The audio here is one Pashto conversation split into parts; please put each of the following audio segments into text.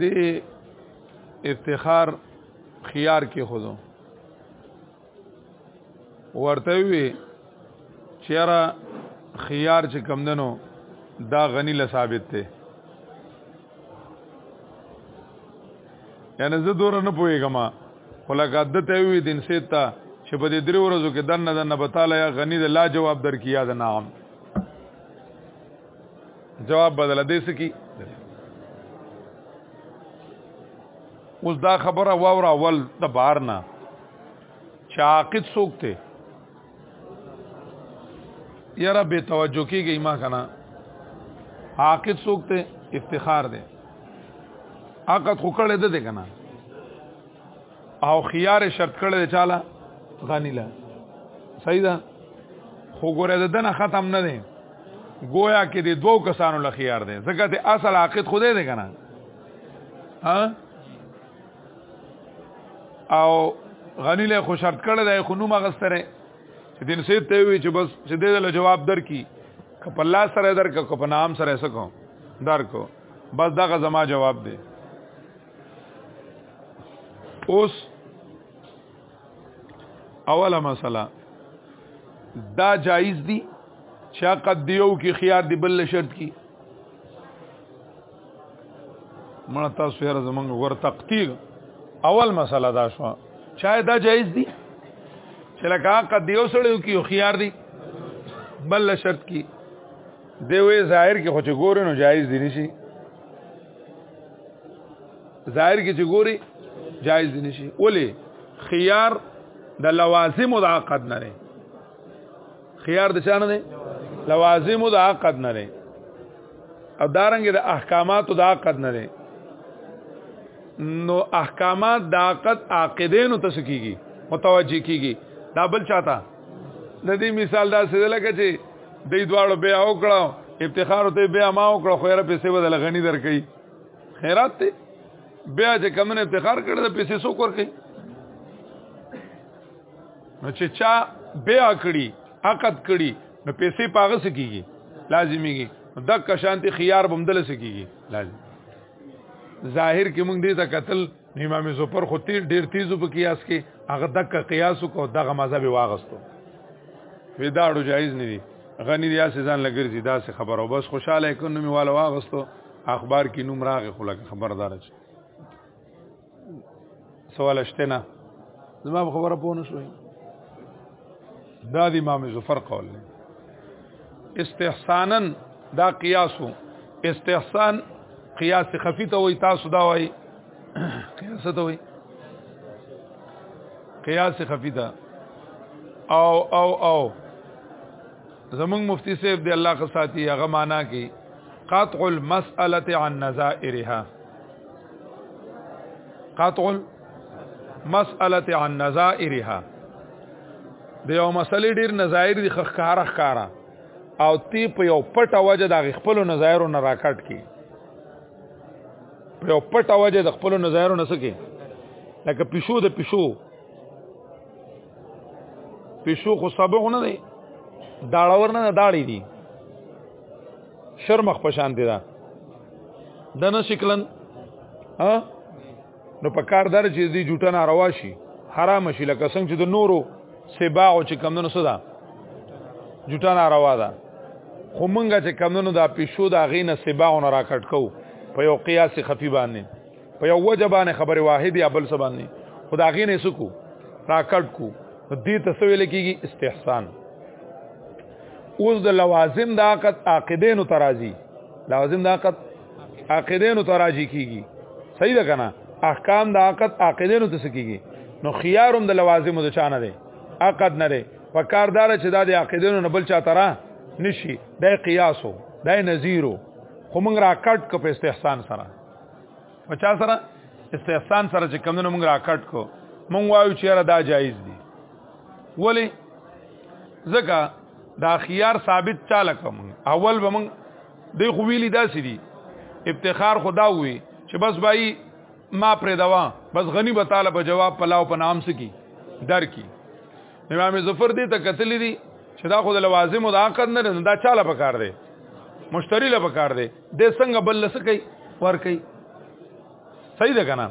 دې افتخار خيار کې خودو ورته وی چیرې خيار چې کم دنو دا غنی له ثابت ته یعنی زه دور نه پويګم ولکه د ته وی دین سیتا چې په دې درې ورځو کې دنه دنه بتاله یا غنی د لا جواب در کیا د نام جواب بدل دې سکی اوس دا خبره واور اول د بار نه چا عاقد سوکته یاره به توجه کیږي ما کنه عاقد سوکته افتخار ده عقد خو کړه ده کنه او خيار شرط کړی دی چاله غنی لا صحیح ده خو ګوره د دنه ختم نه دی گویا کې د دوو کسانو له خيار دی ځکه ته اصل عاقد خوده دی کنه ها او غنی له خو شرط کړی دی خو نو مغستره چې دین سي ته وی چې بس چې دې له جواب درکې کپ الله سره درک کپ نام سره سکو درکو بس دا غزما جواب دی اوس اوله مسله دا جایز دی چې عقد دیو کې خيار دی بل شرط کې مړه تاسو یې زمونږ ور تقتیق اول مسله دا شو چا دا جایز دی چې لکه عقد دیو سره یو کې خيار دی بل شرط کې دی وې ظاهر کې خو چې ګورنو جایز دی نشي ظاهر کې چې ګوري جایز دي نشي ولې خيار د لوازم د عقد نه نه خيار د چانه نه لوازم د عقد نه نه او دارنګ د احکامات د عقد نه نه نو احکامات د عقد عاقدینو تسکیږي متوجه کیږي دا بل چاته د دې مثال دا څه لکه چې د دواړو بیا وکړو افتخار ته بیا ما وکړو خو یې پیسې بدل غنی درکې خیرات ته بیا چې کمنه افتخار کړل د پیسې سو کور کوي نو چې چا بیا کړی عقد کړی نو پیسې پاغه سکیږي لازمیږي د کشانتی خيار بمدل سکیږي لازم ظاهر کې موږ دې ته قتل امام زوفر خو تیر ډیر تیزو په قیاس کې هغه دک قیاس کو دغه مذهب واغستو وداړو جایز نه دي غنی ریا سزان لګرځي دا څه خبر او بس خوشاله کونو می والا واغستو اخبار کې نوم راغی خو لکه خبردار شي سوال شته نه زما خبره پونه شوې دا د امام ظفر قول دی استحسانا دا قیاسو استحسان قیاس خفی ته وای تاسو دا وای قیاس ته وای قیاس خفی ته او او او زمونږ مفتی صاحب دی الله کا ساتي هغه معنا کې قطع المسأله عن نظائرها قطع مسأله عن نظائرها د یو مسلې ډیر نظائر دي خخکاره خکاره او تی په یو پټه وجه د خپل نظائرو نه راکټ کی په یو پټه وجه د خپل نظائرو نه سکی لکه پښو د پښو پښو خو سبق نه دی داړور نه داړي دي شرمخ پشان دي دا دنه شکلن ها نو په کار دار چې دې جوټه ناروا شي حرام شي لکه څنګه چې د نورو سبا او چې کمندونو صدا جوټه ناروا ده خو مونږه چې کمندونو دا پښو دا غینه سبا او نه راکټ کو په یو قیاس خفي باندې په یو وجه باندې خبره واحد یا بل څه باندې خدا غینه سکو راکټ کو دې تسویل کېږي استحسان اوس د لوازم د عقد عاقدینو ترازی لوازم د عقد عقیدینو ته راځي کیږي صحیح ده کنه احکام د عقد عقیدینو ته سکیږي نو خيارم د لوازم د چانه دی عقد نه دی په کاردار چې دا د عقیدینو نه بل چا ترا نشي د قیاسو د نذیرو خو موږ را کټ کو په استحسان سره په چا سره استحسان سره چې کمونه موږ را کټ کو موږ وایو چې را دا جایز دی ولی ځکه دا خيار ثابت چاله کوم اول به موږ دی خو ویلی داسې دي افتخار خدا وي چې بس بای ما پرې دوا بس غنی به تعالی په جواب پلاو په نام سکی در کی امام ظفر دې ته قتل دي چې دا خو د لوازم او د عقد نه دا چاله پکار دی مشتری له پکار دی د څنګه بل لسکی ور کوي صحیح ده کنه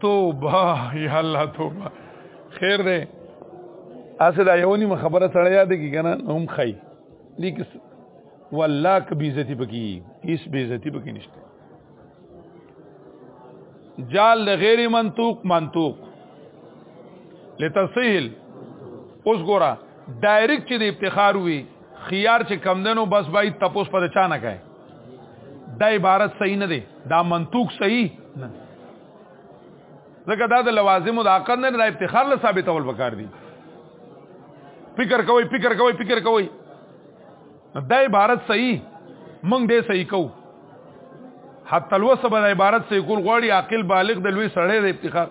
توبه یا الله توبه خیر دی اسه دا یو نیمه خبره سره یاد کی کنه هم خی لیک والله ک بیزتی پکی هیڅ بیزتی پکی نشته جال د غیر منطوق منطوق لتسهل اوس ګورا ډایرکټ چې د افتخار وي خيار چې کم دنو بس بای تپوس پر چا نه کوي دا عبارت صحیح نه دی دا منطوق صحیح نه ځکه دا د لوازم د عقد نه د افتخار له ثابت اول پکار دی فکر کوي فکر کوي فکر کوي دا عبارت صحیح مونږ دې صحیح کو حتی الوسه به عبارت صحیح کول غواړي عاقل بالغ د لوی سړی د افتخار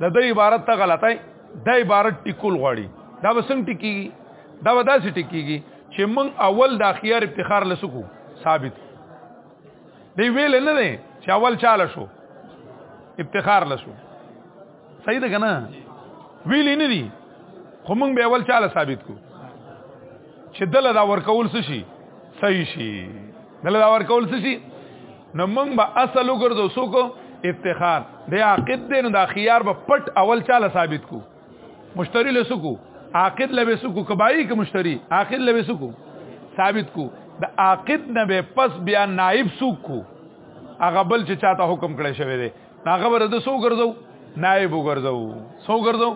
د دې عبارت ته غلطای دا عبارت ټیکول غواړي دا وسنګ ټکیږي دا ودا سي ټکیږي چې مونږ اول د خيار افتخار لسکو ثابت دی ویل نه دی چې اول چاله شو افتخار لسو صحیح ده کنه ویل نه دی خو مونږ به اول چاله ثابت کو چې دله دا ورکول څه شي صحیح شي دله دا ورکول څه شي نو مونږ به اصل وګرځو سو کو افتخار د عاقد دین د خيار په پټ اول چاله ثابت کو مشتری له سکو عاقد له سکو کبای ک مشتری عاقد له سکو ثابت کو د عاقد نه به پس بیا نائب سکو هغه بل چې چاته حکم کړی شوی دی هغه ور د سو ګرځو نائب وګرځو سو ګرځو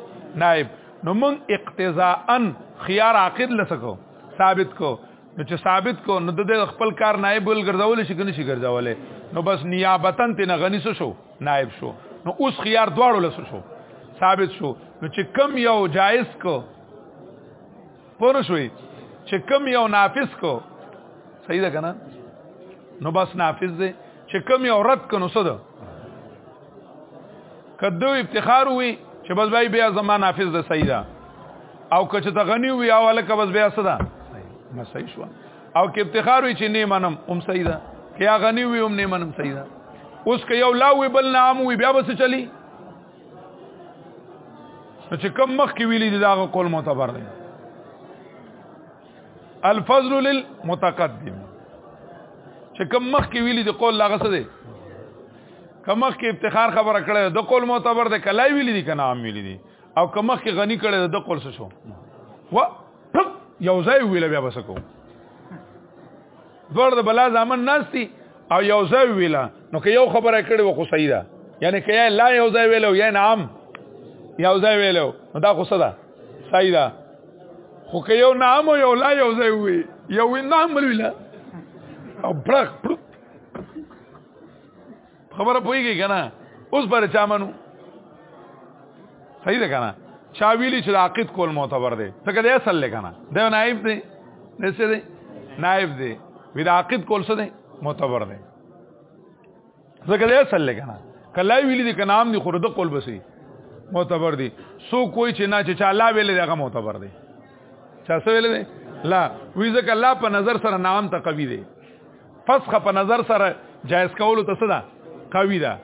نائب نو موږ اقتضاءا خيار عاقد لسکو ثابت کو نو چې ثابت کو نو د خپل کار نائب ول ګرځول شي کني شي ګرځولې نو بس نیابتن ته نه غنی شو نائب شو نو اوس خيار دواړو لس شو ثابت شو نو چې کم یو جائز کو پوره شوي چې کم یو نافذ کو صحیح ده کنه نو بس نافذ دی چې کم یو رد کنو صد کدو افتخار وي چې بس بای بیا زما نافذ ده صحیح ده او که چې ته غنی وي او الکه بس بیا صدا ما صحیح شو او کې افتخار وي چې نه منم هم صحیح ده کیا غنی وي هم نه منم صحیح ده اوس که یو لا وي بل نام وي بیا بس چلی چې کم مخ کې ویلي دي داغه قول معتبر دی الفضل للمتقدم چې کم مخ کې ویلي دي قول لاغه څه دی کمخ کې افتخار خبره کړې د قول معتبر ده کله ویلې دي کنه عام ویلې دي او کمخ کې غنی کړې ده د قول څه شو و یو ځای ویل بیا بس کو ورته بلا ځامن ناشتي او یو ځای ویل نو که یو خبره کړې و خو صحیح ده یعنی که یا لا یو ځای ویلو یا نام یو ځای ویلو نو دا خو صدا صحیح ده خو که یو نام او یو لا یو ځای وی یو نام ویل او برخ خبره پويږي کنه اوس بر چا منو صحیح ده کنه چا ویلی چې عقید کول معتبر دی ته کله اصل لکنه دا نائب دی نسه دی نائب دی وی دا عقید کول څه دی معتبر دی زه کله اصل لکنه کله ویلی دی کنه نام دی خورده کول بسی معتبر دی سو کوئی چې نه چې چا لا ویل دی هغه معتبر دی چا څه ویل دی لا وی ځکه الله په نظر سره نام ته قوی دی فسخه په نظر سره جایز کولو ته څه ده قوی ده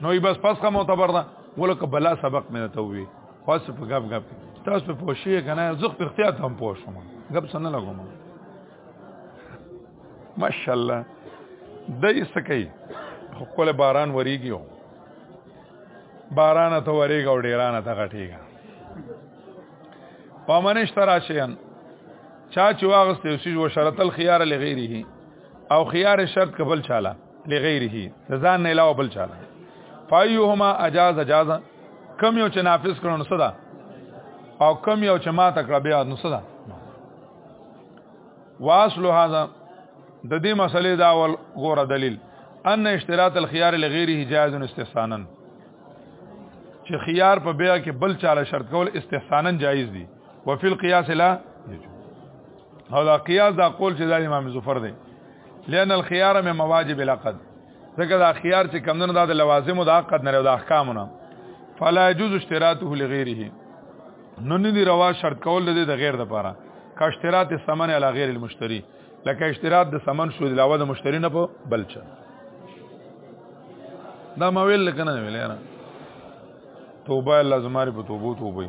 نو بس فسخه معتبر ده ولکه بلا سبق مې ته وی خاص په غب غب تاسو په پوښی کنه زخ په اختیار ته هم پوښوم غب سن نه لګوم ماشاءالله دای سکی خپل باران وریږي باران ته وریږي او ډیران ته غټیږي پامنش تراشیان چا چې واغسته یو سیز وشرط الخيار لغیره او خيار شرط قبل چاله لغیره ځان نه علاوه بل چاله فایهما اجاز اجاز کم یو چې نافذ کړو نو صدا او کم یو چې ما تکړه بیا نو صدا واصل هذا د دې مسلې دا ول غوره دلیل ان اشتراط الخيار لغیره جائز استحسانا چې خيار په بیا کې بل چاله شرط کول استحسانا جایز دي وفي القياس لا او دا قياس دا قول چې دا امام زفر دی لأن الخيار من مواجب العقد ځکه دا خيار چې کمندونو دا د لوازم او د عقد نه او د احکامونه فلا يجوز اشتراطه لغيره نو نه دی روا شرط کول د د غیر د پاره کا اشتراط سمن علی غیر المشتری لکه اشتراط د سمن شو د علاوه د مشتری نه په بل چا دا ما ویل کنه ویل نه توبه لازماری په توبو توبه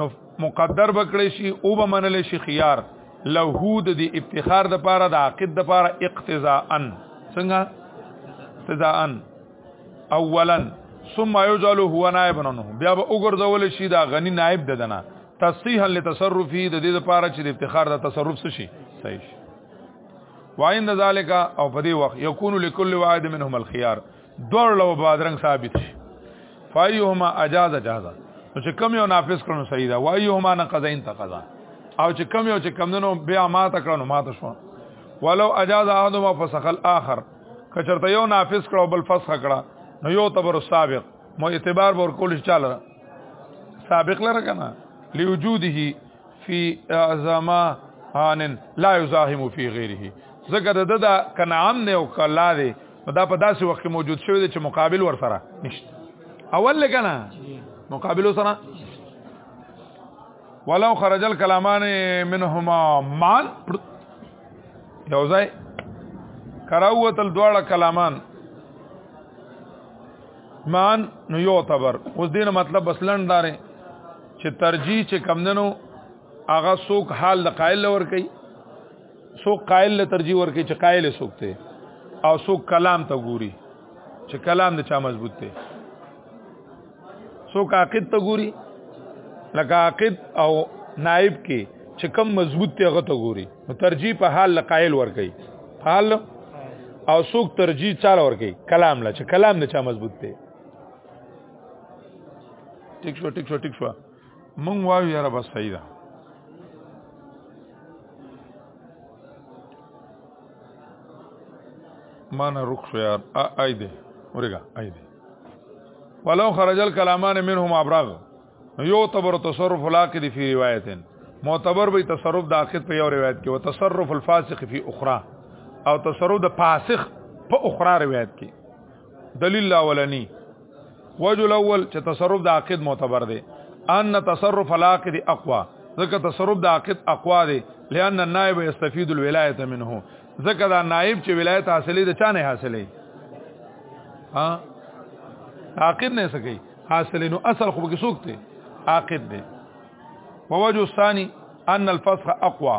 نو مقدر بکړی شي او به منل شي خيار له د دې افتخار د پاره د عقد د پاره اقتضاء څنګه اقتضاء اولا ثم يجعل هو نائب عنه بیا به وګرځول شي دا غني نائب ددنه تصحیحا لتصرفه د دې لپاره چې د افتخار د تصرف څه شي صحیح شي وعند ذلك او په دې وخت يكون لكل واحد منهم الخيار دور لو بادرنګ ثابت شي فایهما اجاز اجاز نو چې کم یو نافذ کړو صحیح دا وایهما نقض ان تقضا او چې کم یو چې کم نو بیا ما ته کړو ما ته شو ولو اجاز احدهما فسخ الاخر کچرته یو نافذ کړو بل فسخ کړه نو یو تبر سابق مو اعتبار ور کول چاله سابق لره کنه لوجوده فی ازما ان لا یزاحم فی غیره زګر د کنعام نه او کلا دی دا په داسې وخت کې موجود شوی دی چې مقابل ور سره نشته اول لګنه مقابل سره ولو خرج الكلامان منهما مان یو ځای کراوت الدواړه کلامان مان نو یو تبر اوس دین مطلب بس لندارې چې ترجیح چې کمندنو هغه سوک حال د قائل لور کوي سو قائل له ترجیح ورکې چې قائل سوکته او سو کلام ته ګوري چې کلام د چا مضبوط دی سو عقد ته ګوري لکه عقد او نائب کې چې کم مضبوط ته غته ګوري نو ترجیح په حال لقائل ور کوي حال او سوک ترجیح چاله ور کوي کلام لا چې کلام نه چا مضبوط دی ټیک شو ټیک شو ټیک شو مونږ وایو یاره بس صحیح ده ما نه رخ شو یار آی دی ورګه آی دی ولو خرج الكلامان منهم ابراغ یو تبر تصرف لاکد فی روایتن معتبر به تصرف د اخر په یو روایت کې او تصرف الفاسق فی اخرى او تصرف د فاسق په اخرى روایت کې دلیل اولنی وجه الاول چې تصرف د عاقد معتبر دی ان تصرف العاقد اقوا ځکه تصرف د عاقد اقوا دی لئن النائب يستفيد الولايه منه ځکه دا نائب چې ولایت حاصلې د چا نه حاصلې ها عاقد نه سکی حاصلې نو اصل خو کې سوک ته عاقد دی ووجه الثاني ان الفسخ اقوا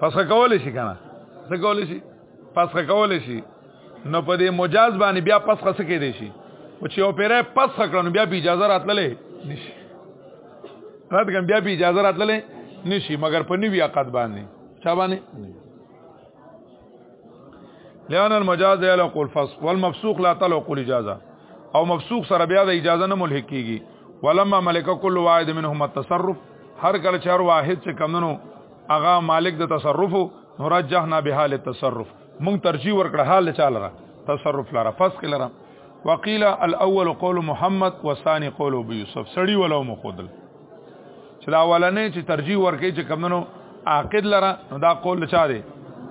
پس کول شي کنه څه کول شي پس کول شي نو په دې مجاز باندې بیا پس خسه کې دي شي او چې او پیره پس خکړنو بیا په اجازه راتللې نشي رات کوم بیا په اجازه راتللې نشي مګر په نیو عقد باندې چا باندې لئن المجاز يلق الفسق والمفسوق لا تلق الاجازه او مفسوق سره بیا د اجازه نه ملحق کیږي ولما ملک كل واحد منهم التصرف هر کله چار واحد چې کمنو هغه مالک د تصرف نرجحنا به حال التصرف مونږ ترجیح ورکړه حال چاله را تصرف لاره پس کې لاره وقيل الاول قول محمد والثاني قول ابو يوسف سړی ولو مخدل چې دا اولنې چې ترجیح ورکړي چې کمنو عاقد لره نو دا قول چا دی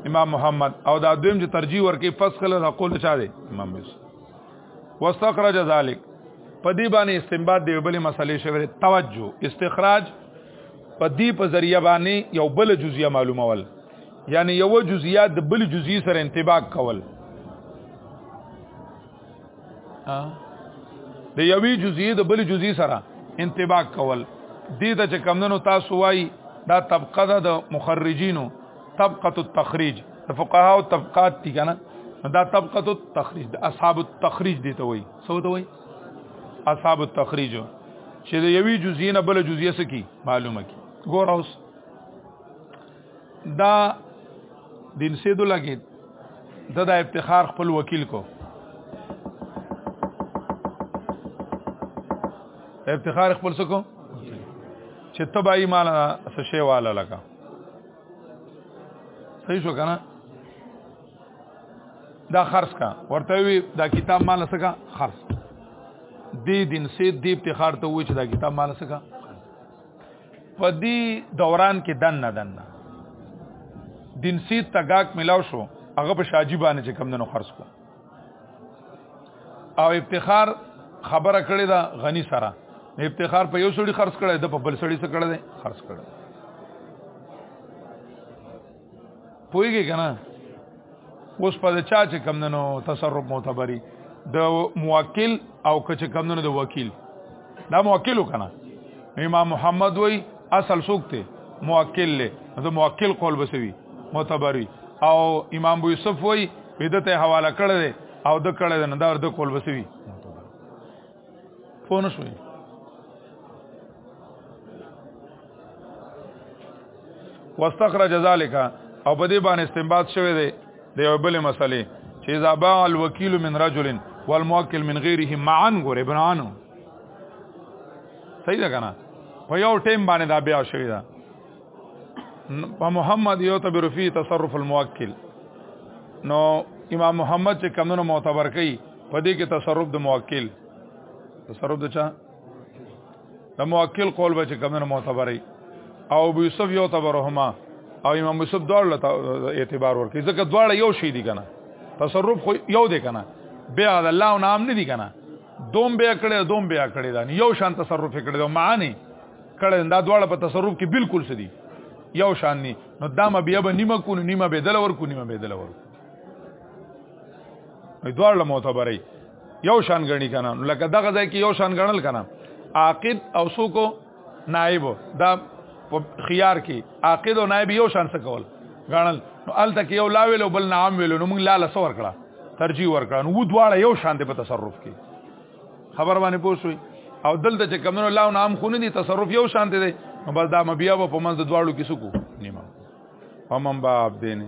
امام محمد او دا دویم چې ترجیح ورکړي پس کله دا قول چا دی امام يوسف واستخرج ذلك په دې باندې استنباط دی بلې مسلې شوی توجه استخراج په دې په ذریعہ باندې یو بل جزئیه معلومول یعنی یو جزئیه د بل جزئی سره انتباق کول د یوې جزئی د بل جزئی سره انتباق کول دې ته چې کمندونو تاسو وای دا طبقه ده د مخرجینو طبقه التخریج د فقها او طبقات دي کنه دا طبقه التخریج د اصحاب التخریج دي ته وای سو ته وای اصحاب التخریج چې د یوې جزئیه نه بل جزئیه سکی معلومه کی ګور اوس دا دین سیدو لګی دا د افتخار خپل وکیل کو افتخار خپل سکو چې تبعی مال څه شی والا لگا صحیح شو کنه دا خرص کا ورته وی دا کتاب مال سکا خرص دی دین سي دی افتخار ته وی چې دا کتاب مال سکا په دې دوران کې دن نه دن نه دین سي تګاک ملاو شو هغه په شاجی باندې چې کم دنو خرص کو او افتخار خبره کړې دا غنی سره افتخار په یو سړي خرڅ کړي د په بل سړي څخه کړي خرڅ کړي پویږي کنه اوس په چا چې کم نه نو تصرف معتبري د موکل او کچ کم نه د وکیل دا موکل کنه امام محمد وای اصل سوکته موکل له د موکل قول بسوي معتبري او امام ابو یوسف وای بدته حواله کړل او د کړل نه دا د قول بسوي پوه نه شوي واستخرج ذلك او په دې باندې استنباط شوی دی د یو بل مسلې چې اذا باع الوکیل من رجل والموکل من غیره معا ګور ابن عنو صحیح ده کنه په یو ټیم باندې دا بیا شوی ده په محمد یو تبر فی تصرف الموکل نو امام محمد چې کمونو معتبر کړي په دې کې تصرف د موکل تصرف د چا د موکل قول به چې کمونو معتبري او ابو یوسف یو تبرهما او امام یوسف دواړه اعتبار ورکړي ځکه دواړه یو شی دي کنه تصرف خو یو دی کنه بیا د الله نام نه دی کنه دوم بیا کړي دوم بیا کړي دا یو شان تصرف کړي دا معنی کړه دا دواړه په تصرف کې بالکل سدي یو شان ني نو دا ما بیا به نیمه کو نیمه به دل ور کو نیمه به دل ور نو دواړه معتبرې یو شان غني کنه لکه دغه ځای کې یو شان غنل کنه عاقد او سوکو نائب دا خيار کې عاقد او نائب یو شان څه کول غنل نو ال تک یو لا ویلو بل نام ویلو نو موږ لاله سور کړه ترجیح ور کړه نو دواړه یو شان دي په تصرف کې خبر باندې پوښوي او دلته چې کمنو الله نام خو نه دي تصرف یو شان دي نو بس دا مبیا په منځ د دواړو کې سکو نیمه ومن باب دینه